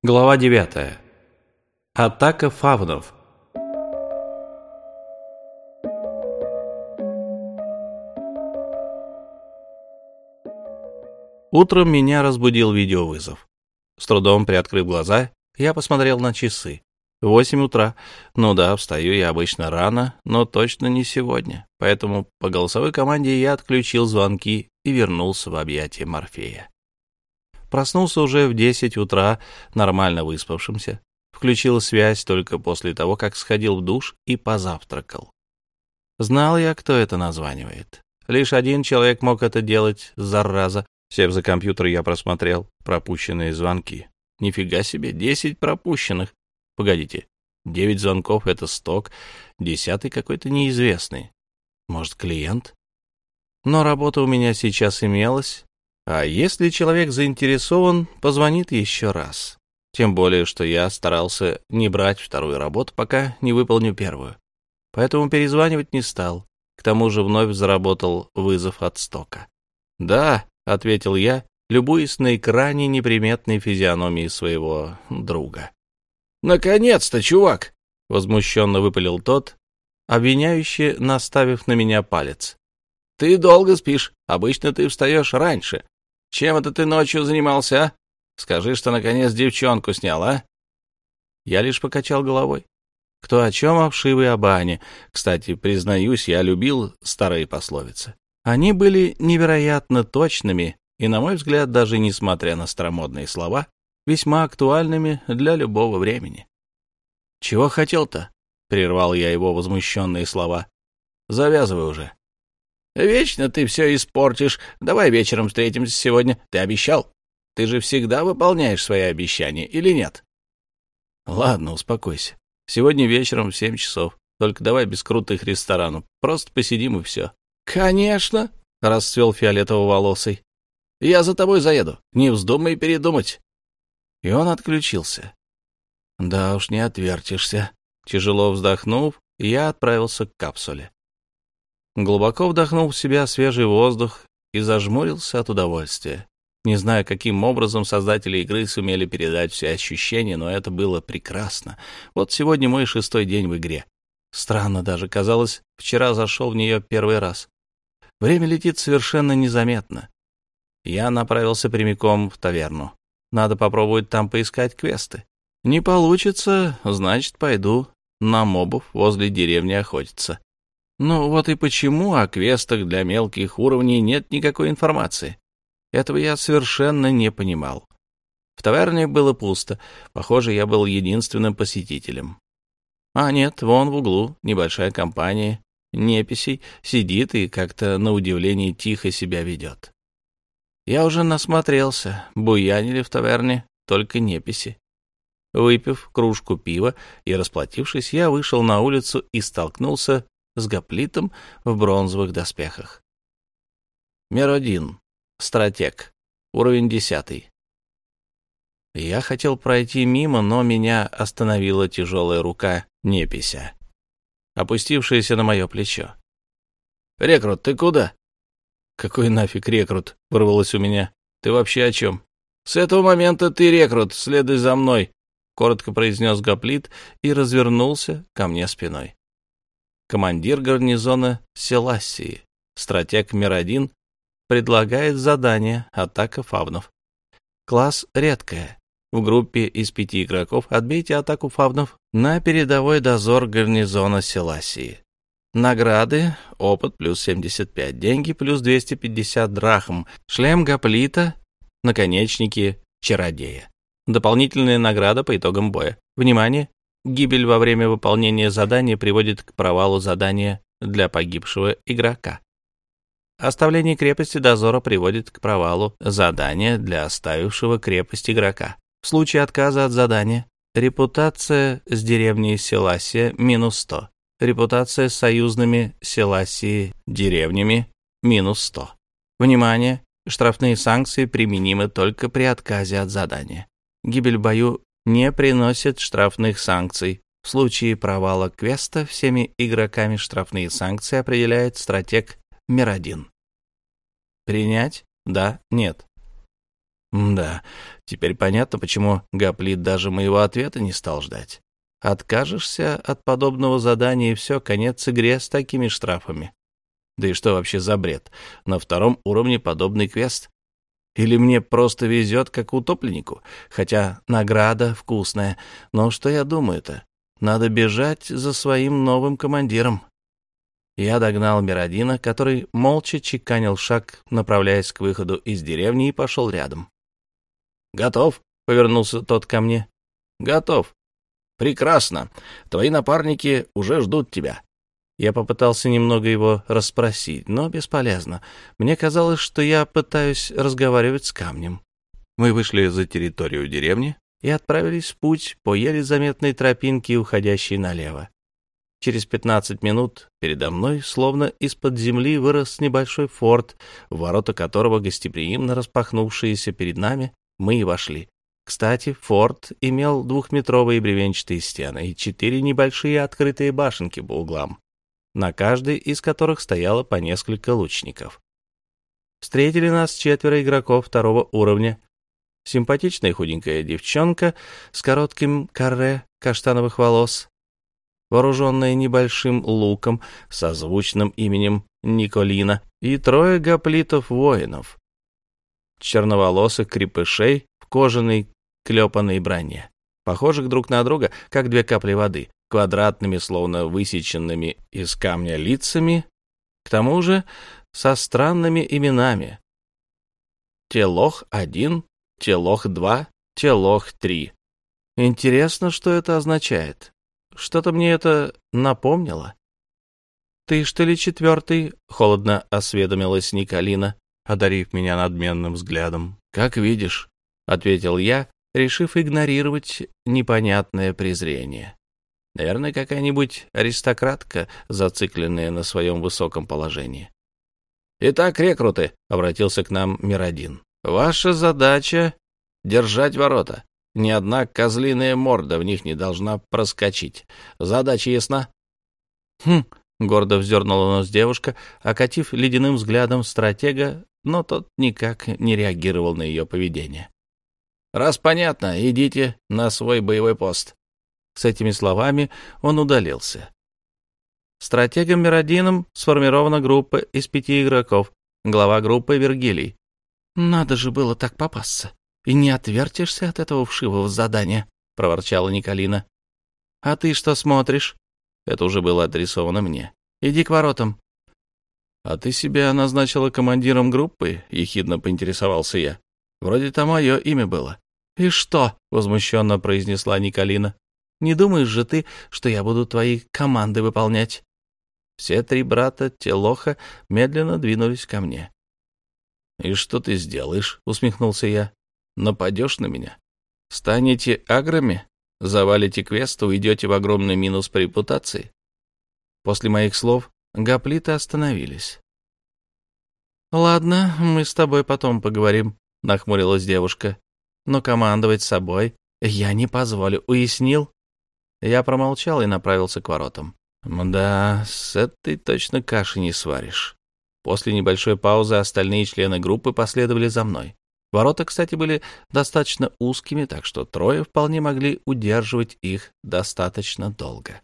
Глава 9. Атака фавнов. Утром меня разбудил видеовызов. С трудом приоткрыв глаза, я посмотрел на часы. Восемь утра. Ну да, встаю я обычно рано, но точно не сегодня. Поэтому по голосовой команде я отключил звонки и вернулся в объятия Морфея. Проснулся уже в десять утра, нормально выспавшимся. Включил связь только после того, как сходил в душ и позавтракал. Знал я, кто это названивает. Лишь один человек мог это делать, зараза. Сев за компьютер, я просмотрел пропущенные звонки. Нифига себе, десять пропущенных. Погодите, девять звонков — это сток, десятый какой-то неизвестный. Может, клиент? Но работа у меня сейчас имелась, а если человек заинтересован, позвонит еще раз. Тем более, что я старался не брать вторую работу, пока не выполню первую. Поэтому перезванивать не стал. К тому же вновь заработал вызов от стока. «Да», — ответил я, любуясь на экране неприметной физиономии своего друга. «Наконец-то, чувак!» — возмущенно выпалил тот, обвиняюще наставив на меня палец. «Ты долго спишь. Обычно ты встаешь раньше. Чем это ты ночью занимался, а? Скажи, что наконец девчонку снял, а?» Я лишь покачал головой. Кто о чем, а вшивый об Ане. Кстати, признаюсь, я любил старые пословицы. Они были невероятно точными и, на мой взгляд, даже несмотря на старомодные слова, весьма актуальными для любого времени. «Чего хотел-то?» — прервал я его возмущенные слова. «Завязывай уже». Вечно ты все испортишь. Давай вечером встретимся сегодня. Ты обещал. Ты же всегда выполняешь свои обещания, или нет? Ладно, успокойся. Сегодня вечером в семь часов. Только давай без крутых ресторанов. Просто посидим и все. Конечно, расцвел фиолетово-волосый. Я за тобой заеду. Не вздумай передумать. И он отключился. Да уж не отвертишься. Тяжело вздохнув, я отправился к капсуле. Глубоко вдохнул в себя свежий воздух и зажмурился от удовольствия. Не знаю, каким образом создатели игры сумели передать все ощущения, но это было прекрасно. Вот сегодня мой шестой день в игре. Странно даже, казалось, вчера зашел в нее первый раз. Время летит совершенно незаметно. Я направился прямиком в таверну. Надо попробовать там поискать квесты. Не получится, значит, пойду на мобов возле деревни охотиться. Ну вот и почему о квестах для мелких уровней нет никакой информации. Этого я совершенно не понимал. В таверне было пусто. Похоже, я был единственным посетителем. А нет, вон в углу небольшая компания неписей сидит и как-то на удивление тихо себя ведет. Я уже насмотрелся, буянили в таверне только неписи. Выпив кружку пива и расплатившись, я вышел на улицу и столкнулся с гоплитом в бронзовых доспехах. Меродин. Стратег. Уровень десятый. Я хотел пройти мимо, но меня остановила тяжелая рука непися, опустившаяся на мое плечо. «Рекрут, ты куда?» «Какой нафиг рекрут?» — вырвалось у меня. «Ты вообще о чем?» «С этого момента ты рекрут, следуй за мной», — коротко произнес Гоплит и развернулся ко мне спиной командир гарнизона Селассии, стратег Мир-1, предлагает задание «Атака фавнов». Класс редкая. В группе из пяти игроков отбейте атаку фавнов на передовой дозор гарнизона Селасии. Награды, опыт плюс 75, деньги плюс 250 драхм, шлем гоплита, наконечники чародея. Дополнительная награда по итогам боя. Внимание! Гибель во время выполнения задания приводит к провалу задания для погибшего игрока. Оставление крепости дозора приводит к провалу задания для оставившего крепость игрока. В случае отказа от задания репутация с деревней Селасия минус 100. Репутация с союзными Селасии деревнями минус 100. Внимание! Штрафные санкции применимы только при отказе от задания. Гибель в бою не приносит штрафных санкций. В случае провала квеста всеми игроками штрафные санкции определяет стратег Мир-1. Принять? Да, нет. Да, теперь понятно, почему Гоплит даже моего ответа не стал ждать. Откажешься от подобного задания, и все, конец игре с такими штрафами. Да и что вообще за бред? На втором уровне подобный квест. Или мне просто везет, как утопленнику? Хотя награда вкусная. Но что я думаю-то? Надо бежать за своим новым командиром. Я догнал Миродина, который молча чеканил шаг, направляясь к выходу из деревни, и пошел рядом. «Готов?» — повернулся тот ко мне. «Готов. Прекрасно. Твои напарники уже ждут тебя». Я попытался немного его расспросить, но бесполезно. Мне казалось, что я пытаюсь разговаривать с камнем. Мы вышли за территорию деревни и отправились в путь по еле заметной тропинке, уходящей налево. Через пятнадцать минут передо мной, словно из-под земли, вырос небольшой форт, ворота которого, гостеприимно распахнувшиеся перед нами, мы и вошли. Кстати, форт имел двухметровые бревенчатые стены и четыре небольшие открытые башенки по углам, на каждой из которых стояло по несколько лучников. Встретили нас четверо игроков второго уровня. Симпатичная худенькая девчонка с коротким каре каштановых волос, вооруженная небольшим луком со звучным именем Николина, и трое гоплитов-воинов, черноволосых крепышей в кожаной клепанной броне, похожих друг на друга, как две капли воды, квадратными, словно высеченными из камня лицами, к тому же со странными именами. Телох-1, Телох-2, Телох-3. Интересно, что это означает. Что-то мне это напомнило. «Ты, что ли, четвертый?» — холодно осведомилась Николина, одарив меня надменным взглядом. «Как видишь», — ответил я, решив игнорировать непонятное презрение. Наверное, какая-нибудь аристократка, зацикленная на своем высоком положении. «Итак, рекруты», — обратился к нам Миродин, — «ваша задача — держать ворота. Ни одна козлиная морда в них не должна проскочить. Задача ясна?» «Хм», — гордо вздернула нос девушка, окатив ледяным взглядом стратега, но тот никак не реагировал на ее поведение. «Раз понятно, идите на свой боевой пост». С этими словами он удалился. Стратегом Миродином сформирована группа из пяти игроков, глава группы Вергилий. «Надо же было так попасться, и не отвертишься от этого вшивого задания», — проворчала Николина. «А ты что смотришь?» Это уже было адресовано мне. «Иди к воротам». «А ты себя назначила командиром группы?» — ехидно поинтересовался я. «Вроде там мое имя было». «И что?» — возмущенно произнесла Николина. «Не думаешь же ты, что я буду твои команды выполнять?» Все три брата Телоха медленно двинулись ко мне. «И что ты сделаешь?» — усмехнулся я. «Нападешь на меня? Станете аграми? Завалите квест, уйдете в огромный минус по репутации?» После моих слов гоплиты остановились. «Ладно, мы с тобой потом поговорим», — нахмурилась девушка. «Но командовать собой я не позволю. Уяснил?» Я промолчал и направился к воротам. Да, с этой точно каши не сваришь. После небольшой паузы остальные члены группы последовали за мной. Ворота, кстати, были достаточно узкими, так что трое вполне могли удерживать их достаточно долго.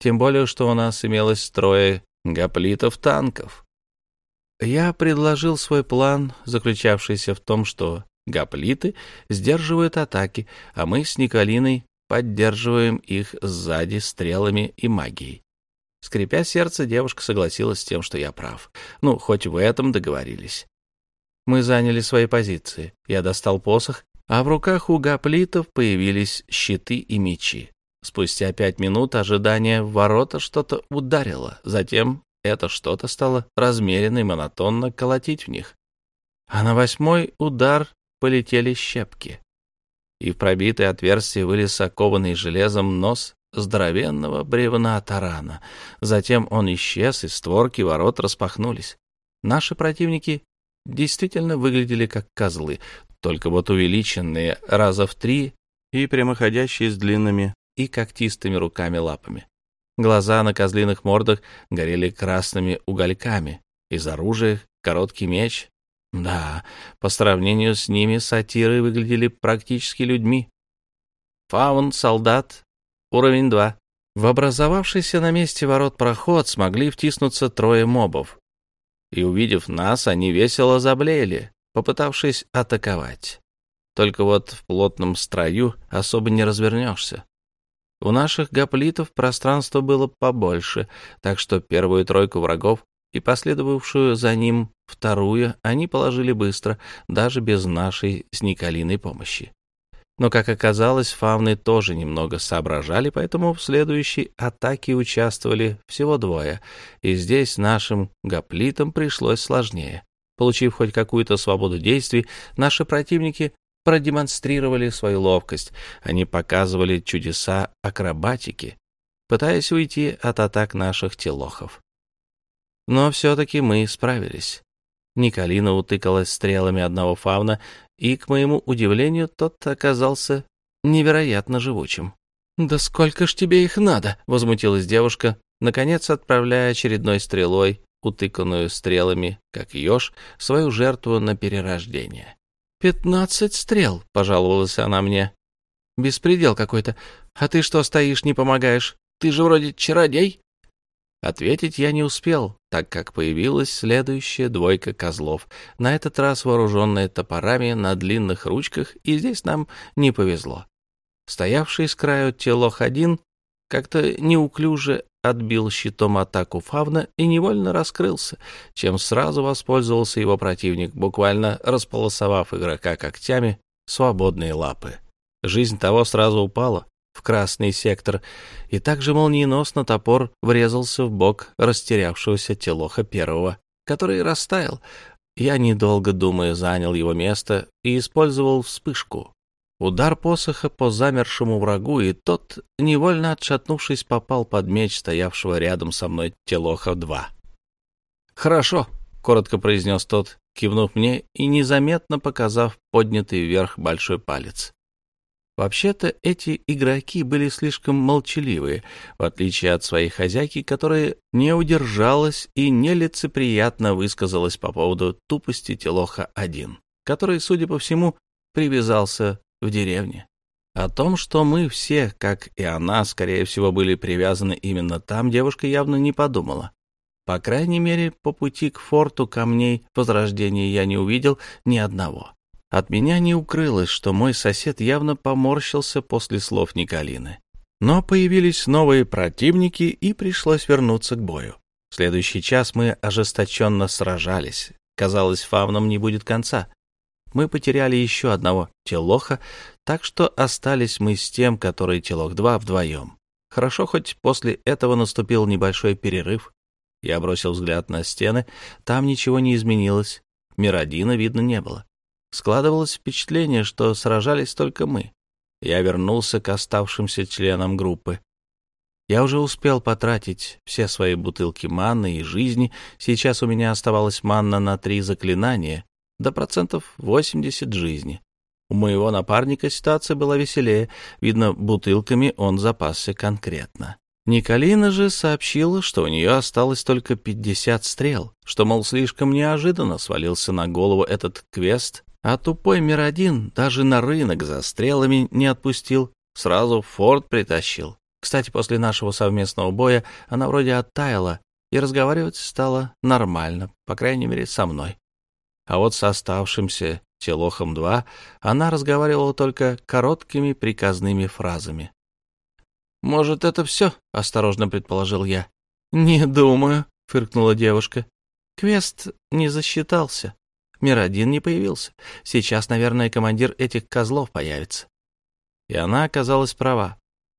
Тем более, что у нас имелось трое гоплитов-танков. Я предложил свой план, заключавшийся в том, что гоплиты сдерживают атаки, а мы с Николиной поддерживаем их сзади стрелами и магией. Скрипя сердце, девушка согласилась с тем, что я прав. Ну, хоть в этом договорились. Мы заняли свои позиции. Я достал посох, а в руках у гоплитов появились щиты и мечи. Спустя пять минут ожидания в ворота что-то ударило. Затем это что-то стало размеренно и монотонно колотить в них. А на восьмой удар полетели щепки. И в пробитое отверстие вылез окованный железом нос здоровенного бревна тарана. Затем он исчез, и створки ворот распахнулись. Наши противники действительно выглядели как козлы, только вот увеличенные раза в три и прямоходящие с длинными и когтистыми руками-лапами. Глаза на козлиных мордах горели красными угольками. Из оружия короткий меч, Да, по сравнению с ними сатиры выглядели практически людьми. Фаун, солдат, уровень 2. В образовавшийся на месте ворот проход смогли втиснуться трое мобов. И, увидев нас, они весело заблеяли, попытавшись атаковать. Только вот в плотном строю особо не развернешься. У наших гоплитов пространство было побольше, так что первую тройку врагов и последовавшую за ним вторую они положили быстро, даже без нашей с Николиной помощи. Но, как оказалось, фауны тоже немного соображали, поэтому в следующей атаке участвовали всего двое, и здесь нашим гоплитам пришлось сложнее. Получив хоть какую-то свободу действий, наши противники продемонстрировали свою ловкость. Они показывали чудеса акробатики, пытаясь уйти от атак наших телохов. Но все-таки мы справились. Николина утыкалась стрелами одного фауна, и, к моему удивлению, тот оказался невероятно живучим. «Да сколько ж тебе их надо?» — возмутилась девушка, наконец отправляя очередной стрелой, утыканную стрелами, как еж, свою жертву на перерождение. «Пятнадцать стрел», — пожаловалась она мне. «Беспредел какой-то. А ты что стоишь, не помогаешь? Ты же вроде чародей». Ответить я не успел, так как появилась следующая двойка козлов, на этот раз вооруженная топорами на длинных ручках, и здесь нам не повезло. Стоявший с краю телох один как-то неуклюже отбил щитом атаку фавна и невольно раскрылся, чем сразу воспользовался его противник, буквально располосовав игрока когтями свободные лапы. Жизнь того сразу упала в красный сектор, и также молниеносно топор врезался в бок растерявшегося телоха первого, который растаял. Я, недолго думая, занял его место и использовал вспышку, Удар посоха по замершему врагу, и тот, невольно отшатнувшись, попал под меч стоявшего рядом со мной Телоха-2. «Хорошо», — коротко произнес тот, кивнув мне и незаметно показав поднятый вверх большой палец. Вообще-то эти игроки были слишком молчаливые, в отличие от своей хозяйки, которая не удержалась и нелицеприятно высказалась по поводу тупости Телоха-1, который, судя по всему, привязался в деревне. О том, что мы все, как и она, скорее всего, были привязаны именно там, девушка явно не подумала. По крайней мере, по пути к форту камней Возрождения я не увидел ни одного. От меня не укрылось, что мой сосед явно поморщился после слов Николины. Но появились новые противники, и пришлось вернуться к бою. В следующий час мы ожесточенно сражались. Казалось, фавнам не будет конца мы потеряли еще одного телоха, так что остались мы с тем, который телох-2 вдвоем. Хорошо, хоть после этого наступил небольшой перерыв. Я бросил взгляд на стены, там ничего не изменилось, Миродина видно не было. Складывалось впечатление, что сражались только мы. Я вернулся к оставшимся членам группы. Я уже успел потратить все свои бутылки манны и жизни, сейчас у меня оставалась манна на три заклинания, до процентов 80 жизни. У моего напарника ситуация была веселее, видно, бутылками он запасся конкретно. Николина же сообщила, что у нее осталось только 50 стрел, что, мол, слишком неожиданно свалился на голову этот квест, а тупой Миродин даже на рынок за стрелами не отпустил, сразу в форт притащил. Кстати, после нашего совместного боя она вроде оттаяла и разговаривать стало нормально, по крайней мере, со мной а вот с оставшимся Телохом-2 она разговаривала только короткими приказными фразами. «Может, это все?» — осторожно предположил я. «Не думаю», — фыркнула девушка. «Квест не засчитался. Мир один не появился. Сейчас, наверное, командир этих козлов появится». И она оказалась права.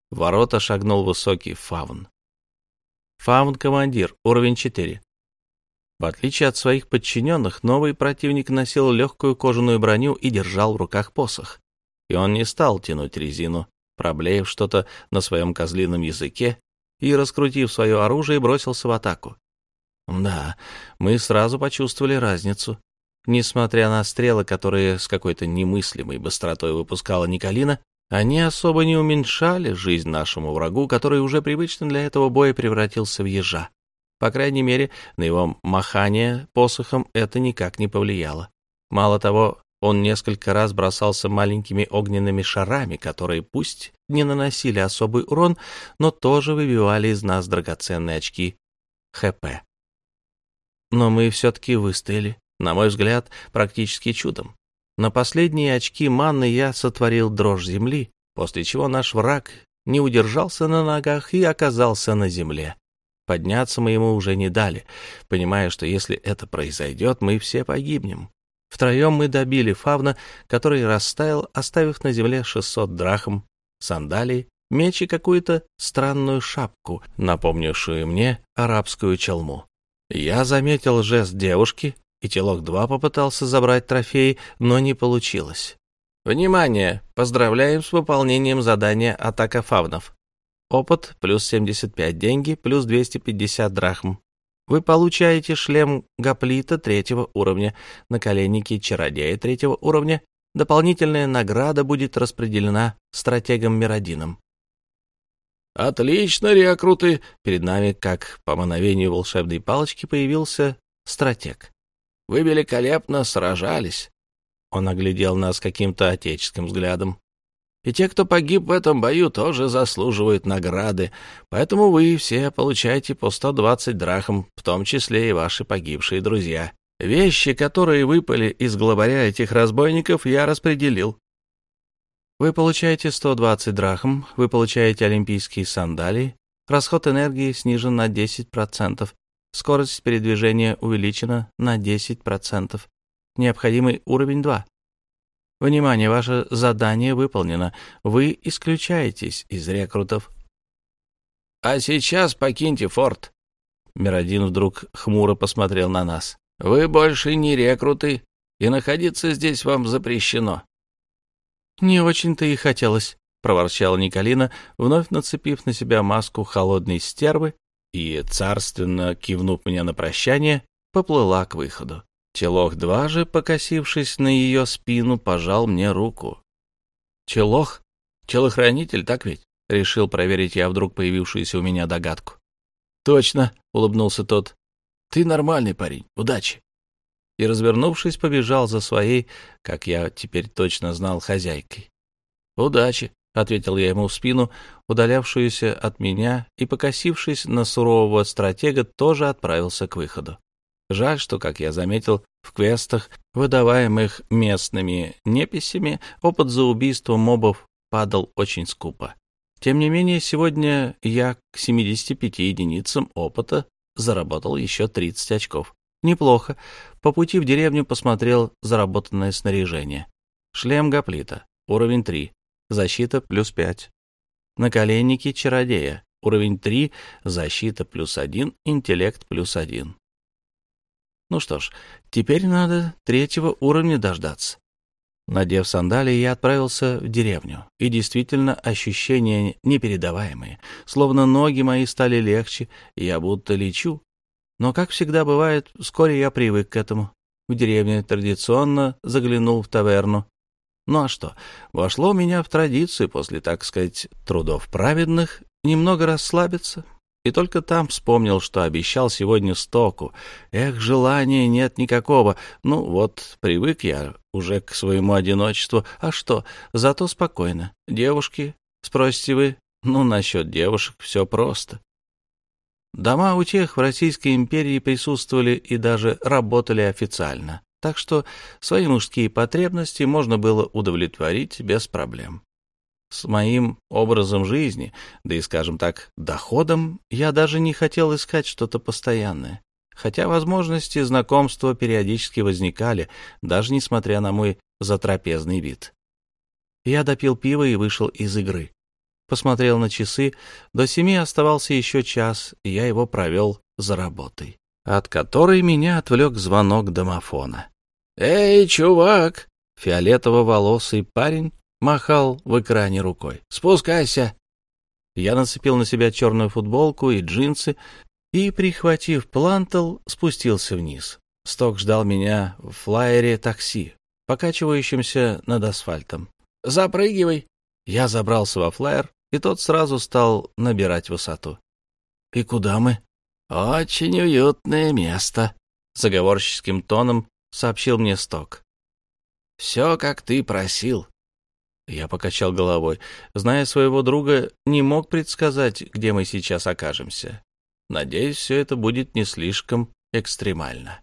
В ворота шагнул высокий фаун. Фаун-командир, уровень 4. В отличие от своих подчиненных, новый противник носил легкую кожаную броню и держал в руках посох. И он не стал тянуть резину, проблеяв что-то на своем козлином языке и, раскрутив свое оружие, бросился в атаку. Да, мы сразу почувствовали разницу. Несмотря на стрелы, которые с какой-то немыслимой быстротой выпускала Николина, они особо не уменьшали жизнь нашему врагу, который уже привычно для этого боя превратился в ежа. По крайней мере, на его махание посохом это никак не повлияло. Мало того, он несколько раз бросался маленькими огненными шарами, которые пусть не наносили особый урон, но тоже выбивали из нас драгоценные очки ХП. Но мы все-таки выстояли, на мой взгляд, практически чудом. На последние очки манны я сотворил дрожь земли, после чего наш враг не удержался на ногах и оказался на земле. Подняться мы ему уже не дали, понимая, что если это произойдет, мы все погибнем. Втроем мы добили фавна, который растаял, оставив на земле 600 драхм, сандалии, меч и какую-то странную шапку, напомнившую мне арабскую челму. Я заметил жест девушки, и Телок-2 попытался забрать трофей, но не получилось. Внимание! Поздравляем с выполнением задания «Атака фавнов». Опыт плюс 75 деньги, плюс 250 драхм. Вы получаете шлем гоплита третьего уровня, наколенники чародея третьего уровня. Дополнительная награда будет распределена стратегом Миродином. «Отлично, рекруты!» Перед нами, как по мановению волшебной палочки, появился стратег. «Вы великолепно сражались!» Он оглядел нас каким-то отеческим взглядом. И те, кто погиб в этом бою, тоже заслуживают награды, поэтому вы все получаете по 120 драхм, в том числе и ваши погибшие друзья. Вещи, которые выпали из главаря этих разбойников, я распределил. Вы получаете 120 драхм, вы получаете олимпийские сандалии, расход энергии снижен на 10%, скорость передвижения увеличена на 10%, необходимый уровень 2. Внимание, ваше задание выполнено. Вы исключаетесь из рекрутов. А сейчас покиньте форт. Миродин вдруг хмуро посмотрел на нас. Вы больше не рекруты, и находиться здесь вам запрещено. Не очень-то и хотелось, проворчала Николина, вновь нацепив на себя маску холодной стервы и, царственно кивнув мне на прощание, поплыла к выходу. Челох-2 же, покосившись на ее спину, пожал мне руку. «Челох? Челохранитель, так ведь?» — решил проверить я вдруг появившуюся у меня догадку. «Точно!» — улыбнулся тот. «Ты нормальный парень. Удачи!» И, развернувшись, побежал за своей, как я теперь точно знал, хозяйкой. «Удачи!» — ответил я ему в спину, удалявшуюся от меня, и, покосившись на сурового стратега, тоже отправился к выходу. Жаль, что, как я заметил, в квестах, выдаваемых местными неписями, опыт за убийство мобов падал очень скупо. Тем не менее, сегодня я к 75 единицам опыта заработал еще 30 очков. Неплохо. По пути в деревню посмотрел заработанное снаряжение. Шлем гоплита, уровень 3, защита плюс 5. Наколенники чародея, уровень 3, защита плюс 1, интеллект плюс 1. Ну что ж, теперь надо третьего уровня дождаться. Надев сандалии, я отправился в деревню, и действительно ощущения непередаваемые, словно ноги мои стали легче, я будто лечу. Но, как всегда бывает, вскоре я привык к этому. В деревне традиционно заглянул в таверну. Ну а что, вошло у меня в традицию после, так сказать, трудов праведных немного расслабиться, и только там вспомнил, что обещал сегодня стоку. Эх, желания нет никакого. Ну вот, привык я уже к своему одиночеству. А что, зато спокойно. Девушки, спросите вы? Ну, насчет девушек все просто. Дома у тех в Российской империи присутствовали и даже работали официально, так что свои мужские потребности можно было удовлетворить без проблем. С моим образом жизни, да и, скажем так, доходом, я даже не хотел искать что-то постоянное. Хотя возможности знакомства периодически возникали, даже несмотря на мой затрапезный вид. Я допил пиво и вышел из игры. Посмотрел на часы, до семи оставался еще час, и я его провел за работой, от которой меня отвлек звонок домофона. «Эй, чувак!» Фиолетово-волосый парень махал в экране рукой. «Спускайся!» Я нацепил на себя черную футболку и джинсы и, прихватив плантал, спустился вниз. Сток ждал меня в флайере такси, покачивающемся над асфальтом. «Запрыгивай!» Я забрался во флайер, и тот сразу стал набирать высоту. «И куда мы?» «Очень уютное место», — заговорческим тоном сообщил мне Сток. Все, как ты просил». Я покачал головой. Зная своего друга, не мог предсказать, где мы сейчас окажемся. Надеюсь, все это будет не слишком экстремально.